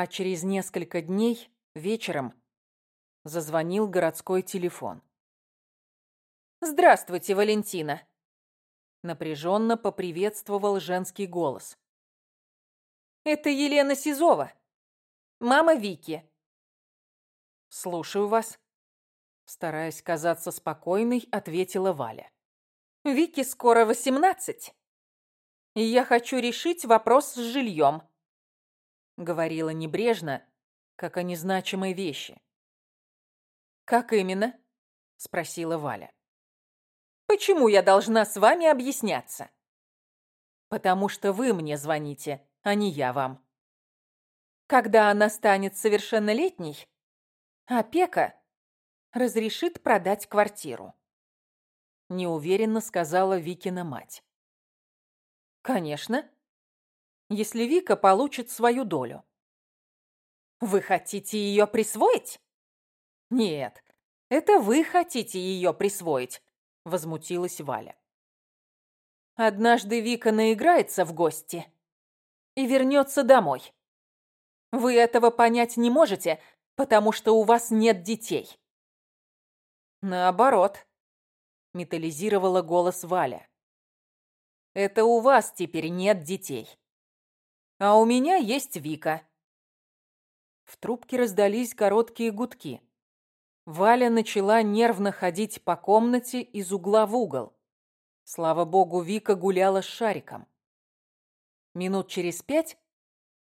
А через несколько дней, вечером, зазвонил городской телефон. «Здравствуйте, Валентина!» Напряженно поприветствовал женский голос. «Это Елена Сизова, мама Вики». «Слушаю вас», — стараясь казаться спокойной, ответила Валя. «Вике скоро восемнадцать, и я хочу решить вопрос с жильем», — говорила небрежно, как о незначимой вещи. «Как именно?» — спросила Валя. Почему я должна с вами объясняться? Потому что вы мне звоните, а не я вам. Когда она станет совершеннолетней, опека разрешит продать квартиру. Неуверенно сказала Викина мать. Конечно, если Вика получит свою долю. Вы хотите ее присвоить? Нет, это вы хотите ее присвоить возмутилась Валя. Однажды Вика наиграется в гости и вернется домой. Вы этого понять не можете, потому что у вас нет детей. Наоборот, металлизировала голос Валя. Это у вас теперь нет детей. А у меня есть Вика. В трубке раздались короткие гудки. Валя начала нервно ходить по комнате из угла в угол. Слава богу, Вика гуляла с шариком. Минут через пять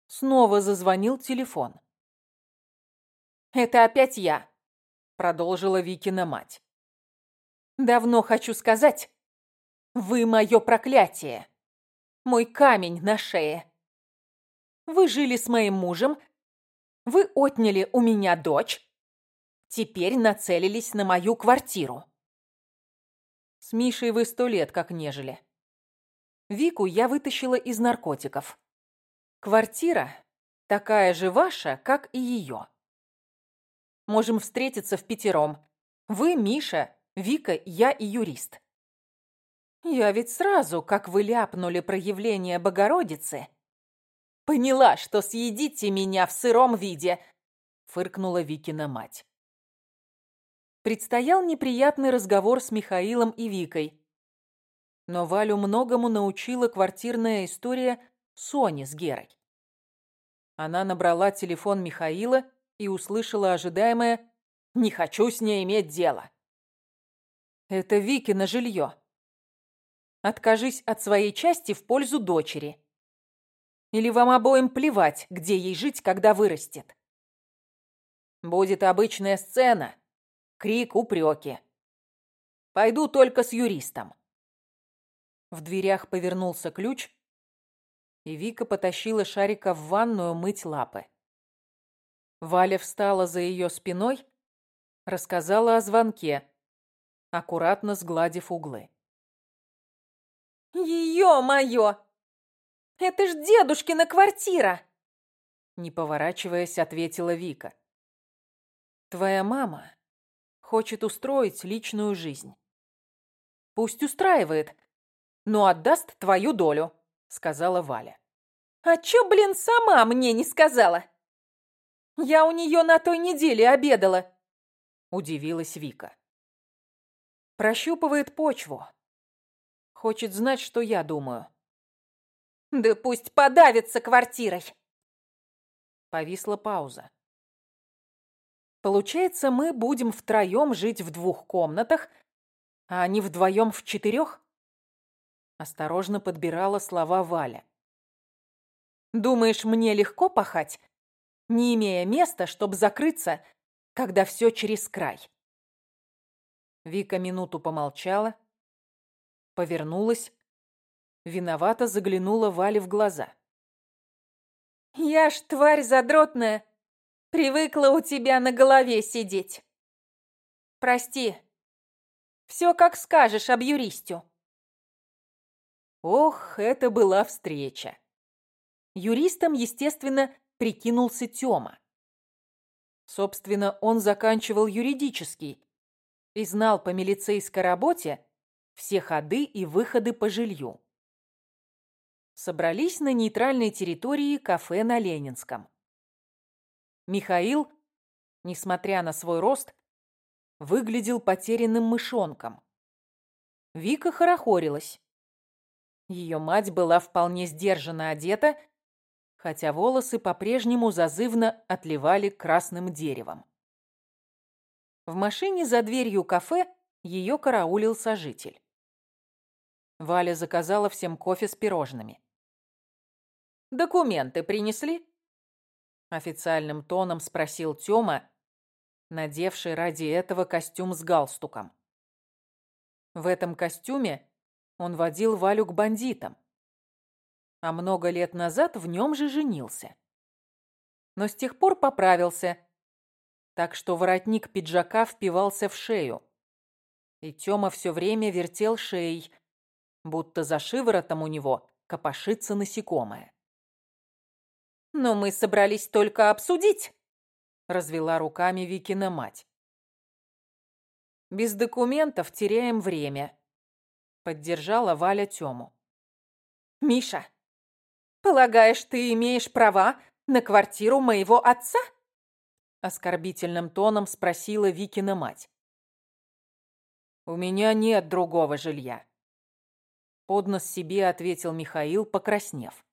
снова зазвонил телефон. «Это опять я», — продолжила Викина мать. «Давно хочу сказать, вы мое проклятие, мой камень на шее. Вы жили с моим мужем, вы отняли у меня дочь, теперь нацелились на мою квартиру. С Мишей вы сто лет как нежели. Вику я вытащила из наркотиков. Квартира такая же ваша, как и ее. Можем встретиться в пятером. Вы, Миша, Вика, я и юрист. Я ведь сразу, как вы ляпнули проявление Богородицы, поняла, что съедите меня в сыром виде, фыркнула Викина мать предстоял неприятный разговор с Михаилом и Викой. Но Валю многому научила квартирная история Сони с Герой. Она набрала телефон Михаила и услышала ожидаемое «Не хочу с ней иметь дело». «Это Викино жилье. Откажись от своей части в пользу дочери. Или вам обоим плевать, где ей жить, когда вырастет?» «Будет обычная сцена», крик, упреки. Пойду только с юристом. В дверях повернулся ключ, и Вика потащила Шарика в ванную мыть лапы. Валя встала за ее спиной, рассказала о звонке, аккуратно сгладив углы. «Ее-мое! Это ж дедушкина квартира!» Не поворачиваясь, ответила Вика. «Твоя мама Хочет устроить личную жизнь. Пусть устраивает, но отдаст твою долю, сказала Валя. А чё, блин, сама мне не сказала? Я у нее на той неделе обедала, удивилась Вика. Прощупывает почву. Хочет знать, что я думаю. Да пусть подавится квартирой. Повисла пауза. Получается, мы будем втроем жить в двух комнатах, а они вдвоем в четырех? Осторожно подбирала слова Валя. Думаешь, мне легко пахать, не имея места, чтобы закрыться, когда все через край? Вика минуту помолчала, повернулась, виновато заглянула Вале в глаза. «Я ж тварь задротная!» Привыкла у тебя на голове сидеть. Прости. Все как скажешь об юристю. Ох, это была встреча. Юристом, естественно, прикинулся Тёма. Собственно, он заканчивал юридический и знал по милицейской работе все ходы и выходы по жилью. Собрались на нейтральной территории кафе на Ленинском. Михаил, несмотря на свой рост, выглядел потерянным мышонком. Вика хорохорилась. Ее мать была вполне сдержанно одета, хотя волосы по-прежнему зазывно отливали красным деревом. В машине за дверью кафе ее караулил сожитель. Валя заказала всем кофе с пирожными. «Документы принесли?» Официальным тоном спросил Тёма, надевший ради этого костюм с галстуком. В этом костюме он водил Валю к бандитам, а много лет назад в нем же женился. Но с тех пор поправился, так что воротник пиджака впивался в шею. И Тёма все время вертел шеей, будто за шиворотом у него копошится насекомое. «Но мы собрались только обсудить», — развела руками Викина мать. «Без документов теряем время», — поддержала Валя Тему. «Миша, полагаешь, ты имеешь права на квартиру моего отца?» Оскорбительным тоном спросила Викина мать. «У меня нет другого жилья», — поднос себе ответил Михаил, покраснев.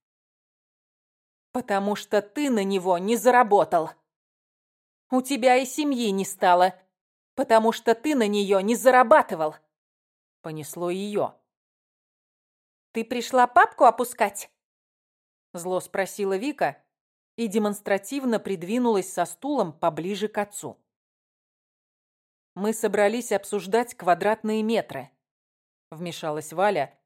«Потому что ты на него не заработал. У тебя и семьи не стало, потому что ты на нее не зарабатывал. Понесло ее. Ты пришла папку опускать? Зло спросила Вика и демонстративно придвинулась со стулом поближе к отцу. Мы собрались обсуждать квадратные метры. Вмешалась Валя,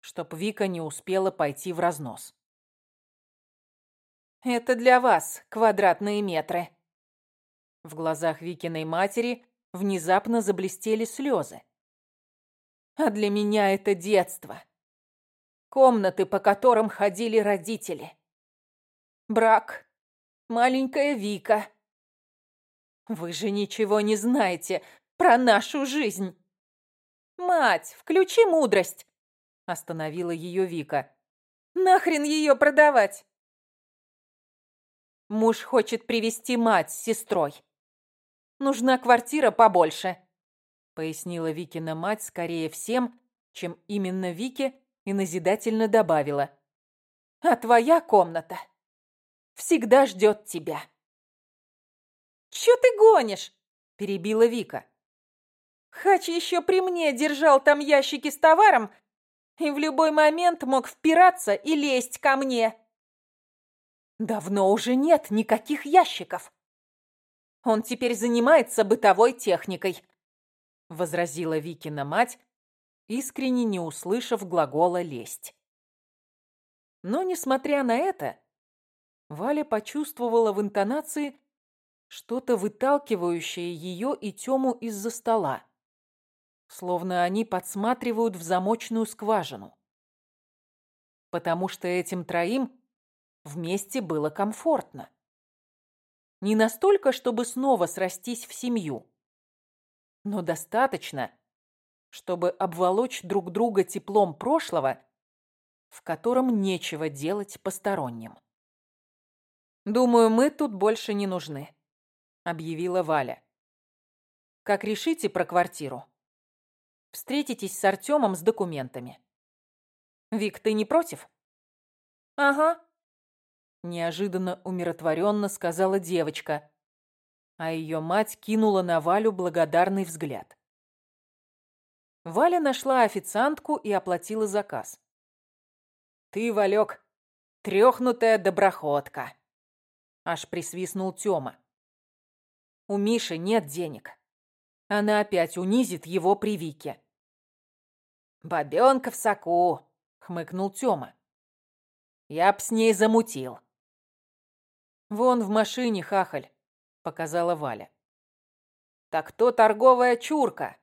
чтоб Вика не успела пойти в разнос. «Это для вас квадратные метры», в глазах Викиной матери внезапно заблестели слезы. А для меня это детство. Комнаты, по которым ходили родители. Брак. Маленькая Вика. Вы же ничего не знаете про нашу жизнь. Мать, включи мудрость. Остановила ее Вика. Нахрен ее продавать? Муж хочет привести мать с сестрой. Нужна квартира побольше», — пояснила Викина мать скорее всем, чем именно Вике, и назидательно добавила. «А твоя комната всегда ждет тебя». «Чё ты гонишь?» — перебила Вика. «Хач еще при мне держал там ящики с товаром и в любой момент мог впираться и лезть ко мне». «Давно уже нет никаких ящиков», он теперь занимается бытовой техникой», — возразила Викина мать, искренне не услышав глагола «лесть». Но, несмотря на это, Валя почувствовала в интонации что-то выталкивающее ее и Тему из-за стола, словно они подсматривают в замочную скважину. Потому что этим троим вместе было комфортно. Не настолько, чтобы снова срастись в семью, но достаточно, чтобы обволочь друг друга теплом прошлого, в котором нечего делать посторонним. «Думаю, мы тут больше не нужны», — объявила Валя. «Как решите про квартиру? Встретитесь с Артемом с документами. Вик, ты не против?» «Ага», Неожиданно умиротворенно сказала девочка, а ее мать кинула на Валю благодарный взгляд. Валя нашла официантку и оплатила заказ. «Ты, Валек, трехнутая доброходка!» Аж присвистнул Тёма. «У Миши нет денег. Она опять унизит его при Вике». «Бабёнка в соку!» — хмыкнул Тёма. «Я б с ней замутил. «Вон в машине, хахаль», — показала Валя. «Так то торговая чурка.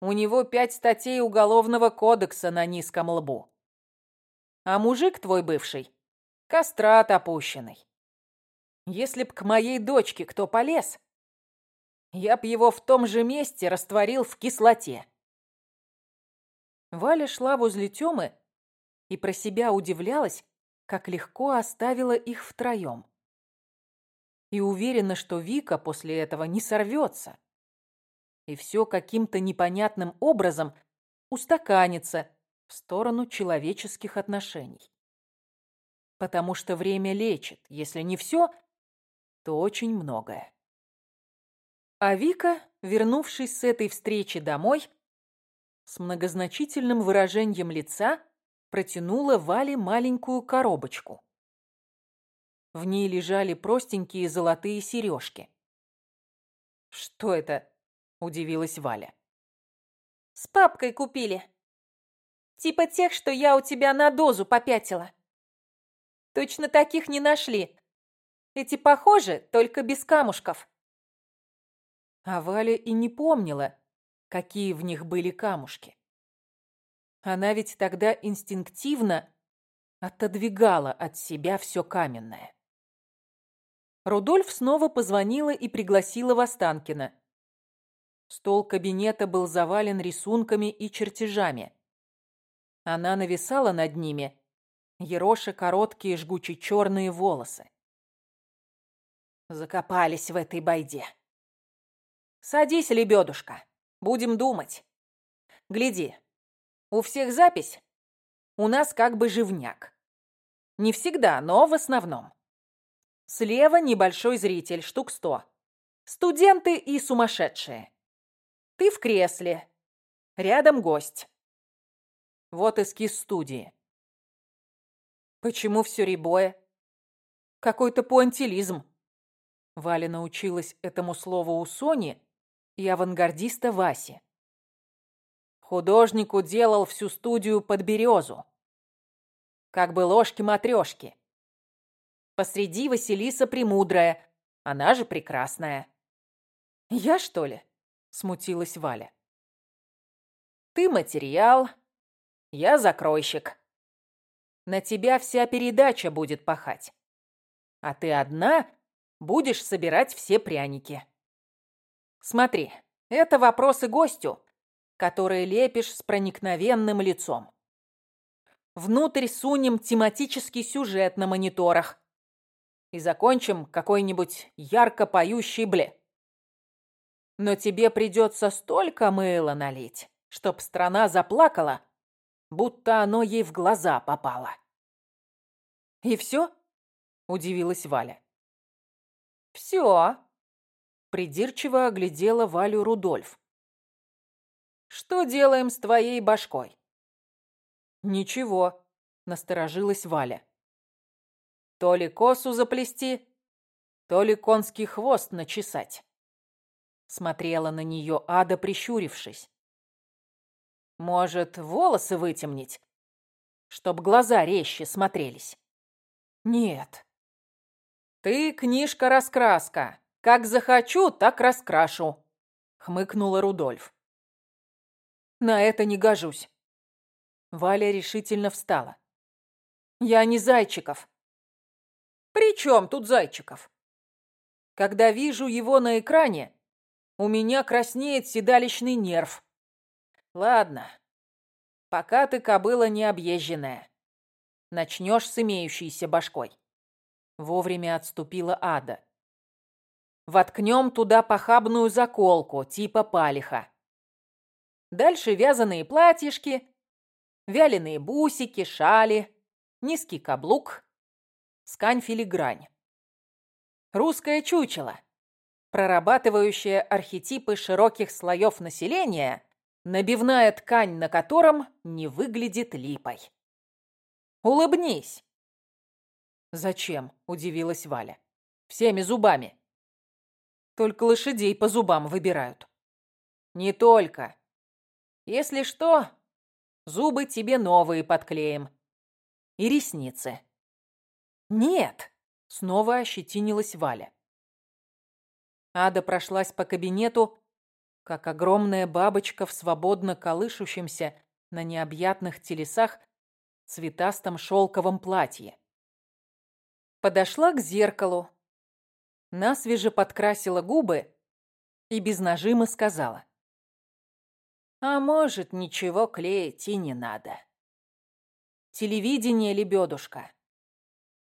У него пять статей Уголовного кодекса на низком лбу. А мужик твой бывший — кастрат опущенный. Если б к моей дочке кто полез, я б его в том же месте растворил в кислоте». Валя шла возле Тёмы и про себя удивлялась, как легко оставила их втроем. И уверена, что Вика после этого не сорвется. И все каким-то непонятным образом устаканится в сторону человеческих отношений. Потому что время лечит, если не все, то очень многое. А Вика, вернувшись с этой встречи домой, с многозначительным выражением лица протянула Вале маленькую коробочку. В ней лежали простенькие золотые сережки. «Что это?» – удивилась Валя. «С папкой купили. Типа тех, что я у тебя на дозу попятила. Точно таких не нашли. Эти похожи, только без камушков». А Валя и не помнила, какие в них были камушки. Она ведь тогда инстинктивно отодвигала от себя все каменное. Рудольф снова позвонила и пригласила в Останкино. Стол кабинета был завален рисунками и чертежами. Она нависала над ними, ероша короткие жгучие черные волосы. Закопались в этой байде. «Садись, лебедушка, будем думать. Гляди, у всех запись, у нас как бы живняк. Не всегда, но в основном. Слева небольшой зритель, штук сто. Студенты и сумасшедшие. Ты в кресле. Рядом гость. Вот эскиз студии. Почему все рябое? Какой-то пуантилизм. Валя научилась этому слову у Сони и авангардиста Васи. Художнику делал всю студию под березу. Как бы ложки-матрешки. Посреди Василиса Премудрая, она же прекрасная. «Я, что ли?» — смутилась Валя. «Ты материал, я закройщик. На тебя вся передача будет пахать. А ты одна будешь собирать все пряники. Смотри, это вопросы гостю, которые лепишь с проникновенным лицом. Внутрь сунем тематический сюжет на мониторах и закончим какой-нибудь ярко поющий бле. Но тебе придется столько мыла налить, чтоб страна заплакала, будто оно ей в глаза попало. «И все?» – удивилась Валя. «Все», – придирчиво оглядела Валю Рудольф. «Что делаем с твоей башкой?» «Ничего», – насторожилась Валя. То ли косу заплести, то ли конский хвост начесать. Смотрела на нее Ада, прищурившись. Может, волосы вытемнить, чтоб глаза резче смотрелись? Нет. Ты книжка-раскраска. Как захочу, так раскрашу, хмыкнула Рудольф. На это не гожусь. Валя решительно встала. Я не Зайчиков. При чем тут Зайчиков? Когда вижу его на экране, у меня краснеет седалищный нерв. Ладно, пока ты кобыла необъезженная. Начнешь с имеющейся башкой. Вовремя отступила Ада. Воткнем туда похабную заколку, типа палиха. Дальше вязаные платьишки, вяленые бусики, шали, низкий каблук, скань-филигрань. Русское чучело, прорабатывающее архетипы широких слоев населения, набивная ткань на котором не выглядит липой. Улыбнись. Зачем? удивилась Валя. Всеми зубами. Только лошадей по зубам выбирают. Не только. Если что, зубы тебе новые подклеим. И ресницы. «Нет!» — снова ощетинилась Валя. Ада прошлась по кабинету, как огромная бабочка в свободно колышущемся на необъятных телесах цветастом шелковом платье. Подошла к зеркалу, насвеже подкрасила губы и без нажима сказала. «А может, ничего клеить и не надо. Телевидение, лебедушка,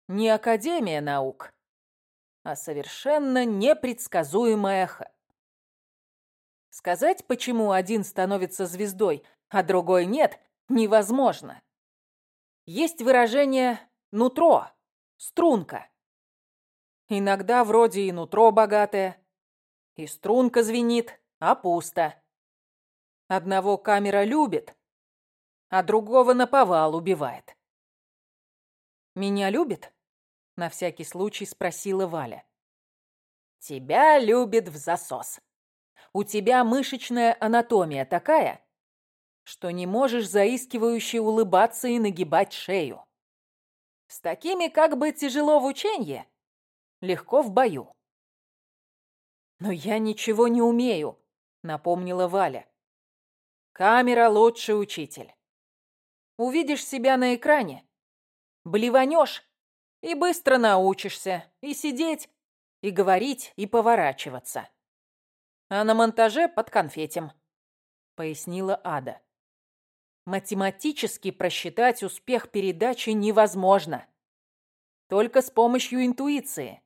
не Академия наук, а совершенно непредсказуемая х. Сказать, почему один становится звездой, а другой нет, невозможно. Есть выражение «нутро», «струнка». Иногда вроде и нутро богатое, и струнка звенит, а пусто. Одного камера любит, а другого наповал убивает. «Меня любит?» — на всякий случай спросила Валя. «Тебя любит в засос. У тебя мышечная анатомия такая, что не можешь заискивающе улыбаться и нагибать шею. С такими как бы тяжело в ученье, легко в бою. «Но я ничего не умею», — напомнила Валя. «Камера — лучший учитель. Увидишь себя на экране, блеванешь и быстро научишься и сидеть, и говорить, и поворачиваться. А на монтаже под конфетем», — пояснила Ада. Математически просчитать успех передачи невозможно. Только с помощью интуиции.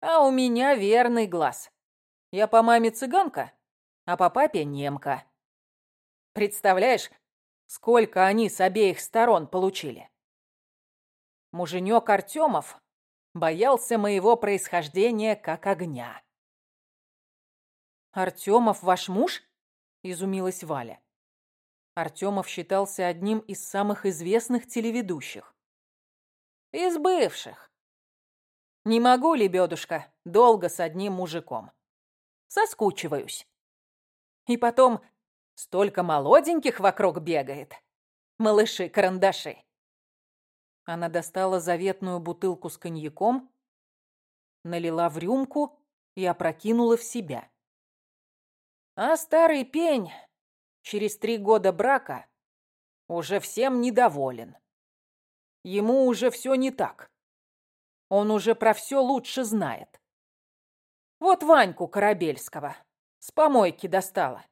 А у меня верный глаз. Я по маме цыганка, а по папе немка. Представляешь, сколько они с обеих сторон получили? Муженек Артемов боялся моего происхождения как огня. «Артемов ваш муж?» – изумилась Валя. Артемов считался одним из самых известных телеведущих. Из бывших. Не могу, лебедушка, долго с одним мужиком. Соскучиваюсь. И потом столько молоденьких вокруг бегает. Малыши-карандаши. Она достала заветную бутылку с коньяком, налила в рюмку и опрокинула в себя. А старый пень через три года брака уже всем недоволен. Ему уже все не так. Он уже про все лучше знает. Вот Ваньку Корабельского с помойки достала.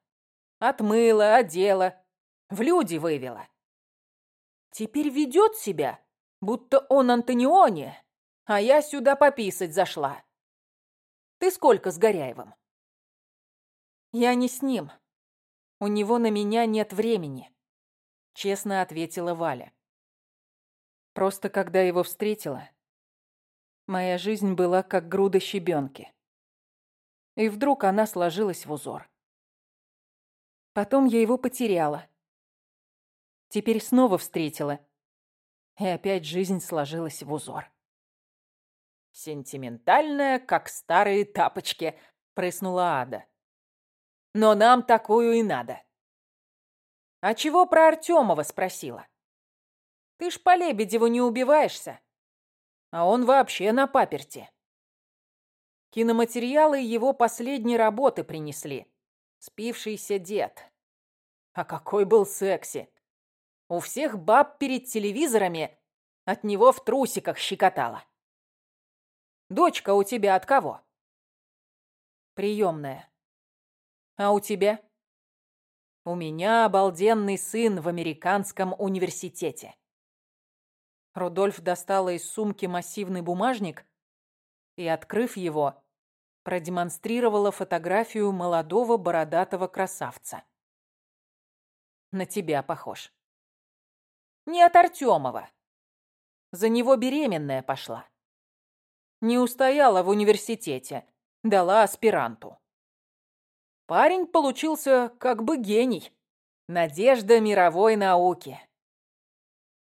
Отмыла, одела, в люди вывела. Теперь ведет себя, будто он Антониони, а я сюда пописать зашла. Ты сколько с Горяевым? Я не с ним, у него на меня нет времени», — честно ответила Валя. Просто когда его встретила, моя жизнь была как груда щебенки. И вдруг она сложилась в узор. Потом я его потеряла. Теперь снова встретила. И опять жизнь сложилась в узор. «Сентиментальная, как старые тапочки», — прыснула Ада но нам такую и надо. А чего про Артемова спросила? Ты ж по Лебедеву не убиваешься, а он вообще на паперти. Киноматериалы его последней работы принесли. Спившийся дед. А какой был секси! У всех баб перед телевизорами от него в трусиках щекотала. Дочка у тебя от кого? Приемная. А у тебя? У меня обалденный сын в американском университете. Рудольф достала из сумки массивный бумажник и, открыв его, продемонстрировала фотографию молодого бородатого красавца. На тебя похож. Не от Артемова. За него беременная пошла. Не устояла в университете, дала аспиранту. Парень получился как бы гений. Надежда мировой науки.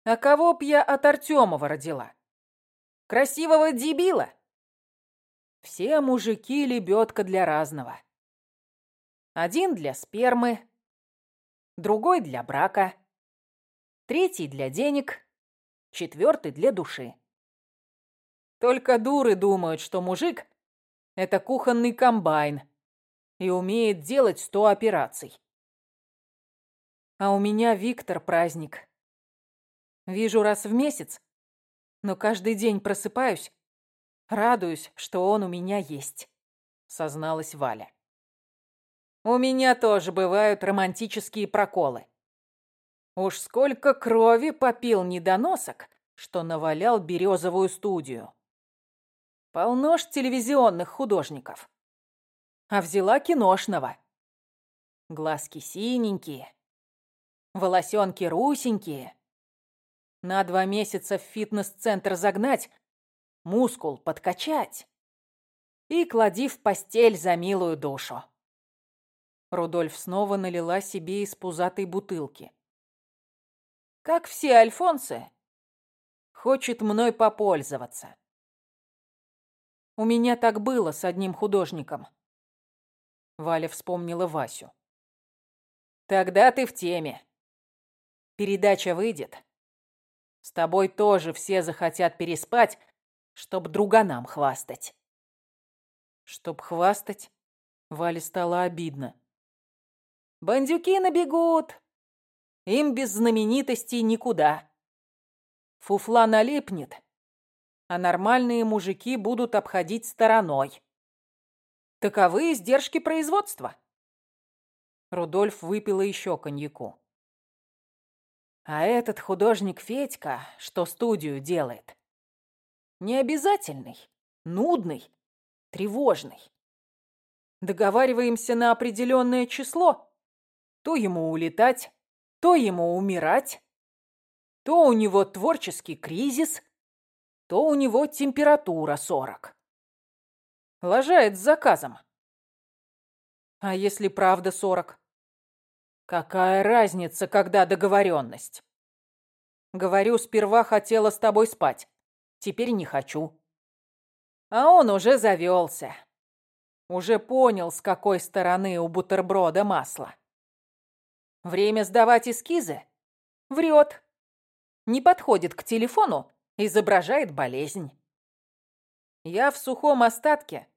А кого б я от Артемова родила? Красивого дебила? Все мужики лебедка для разного. Один для спермы, другой для брака, третий для денег, четвертый для души. Только дуры думают, что мужик — это кухонный комбайн, и умеет делать сто операций. А у меня Виктор праздник. Вижу раз в месяц, но каждый день просыпаюсь, радуюсь, что он у меня есть, созналась Валя. У меня тоже бывают романтические проколы. Уж сколько крови попил недоносок, что навалял березовую студию. Полно ж телевизионных художников. А взяла киношного. Глазки синенькие, волосенки русенькие. На два месяца в фитнес-центр загнать, мускул подкачать и клади в постель за милую душу. Рудольф снова налила себе из пузатой бутылки. Как все альфонсы, хочет мной попользоваться. У меня так было с одним художником. Валя вспомнила Васю. Тогда ты в теме. Передача выйдет. С тобой тоже все захотят переспать, чтоб друганам хвастать. Чтоб хвастать, Вале стало обидно. Бандюки набегут. Им без знаменитостей никуда. Фуфла налипнет, а нормальные мужики будут обходить стороной. Таковы издержки производства. Рудольф выпила еще коньяку. А этот художник Федька, что студию делает, необязательный, нудный, тревожный. Договариваемся на определенное число. То ему улетать, то ему умирать. То у него творческий кризис, то у него температура 40. Лажает с заказом. А если правда 40? Какая разница, когда договоренность? Говорю, сперва хотела с тобой спать. Теперь не хочу. А он уже завелся. Уже понял, с какой стороны у бутерброда масло. Время сдавать эскизы? Врет. Не подходит к телефону, изображает болезнь. Я в сухом остатке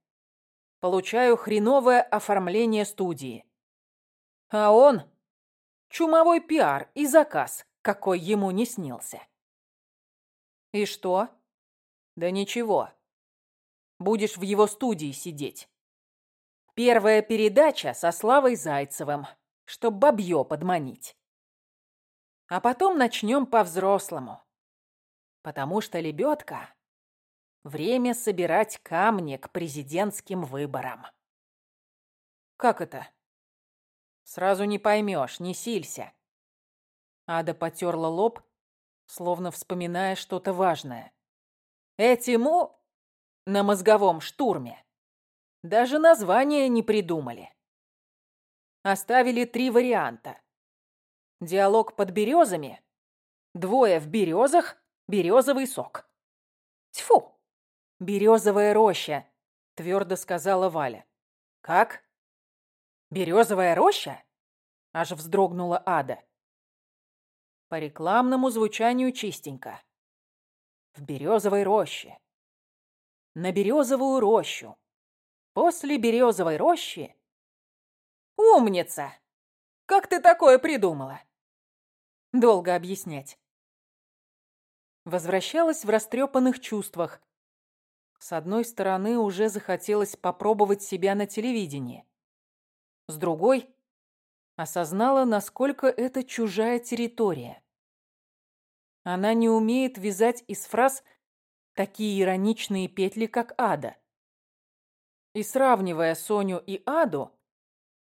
получаю хреновое оформление студии. А он Чумовой пиар и заказ, какой ему не снился. И что? Да ничего. Будешь в его студии сидеть. Первая передача со Славой Зайцевым, чтоб бабье подманить. А потом начнем по-взрослому. Потому что лебедка — время собирать камни к президентским выборам. Как это? Сразу не поймешь, не силься. Ада потерла лоб, словно вспоминая что-то важное. Этиму на мозговом штурме даже название не придумали. Оставили три варианта. Диалог под березами, двое в березах, березовый сок. Тьфу! Березовая роща, твердо сказала Валя. Как? «Березовая роща?» Аж вздрогнула Ада. По рекламному звучанию чистенько. В березовой роще. На березовую рощу. После березовой рощи... Умница! Как ты такое придумала? Долго объяснять. Возвращалась в растрепанных чувствах. С одной стороны, уже захотелось попробовать себя на телевидении. С другой осознала, насколько это чужая территория. Она не умеет вязать из фраз такие ироничные петли, как Ада. И сравнивая Соню и Аду,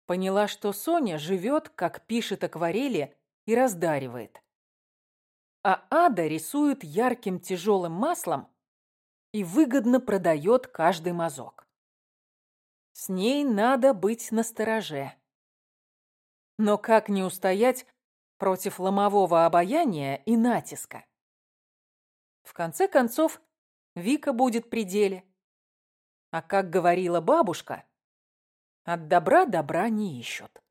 поняла, что Соня живет, как пишет акварели, и раздаривает. А Ада рисует ярким тяжелым маслом и выгодно продает каждый мазок. С ней надо быть настороже. Но как не устоять против ломового обаяния и натиска? В конце концов, Вика будет при деле. А как говорила бабушка, от добра добра не ищут.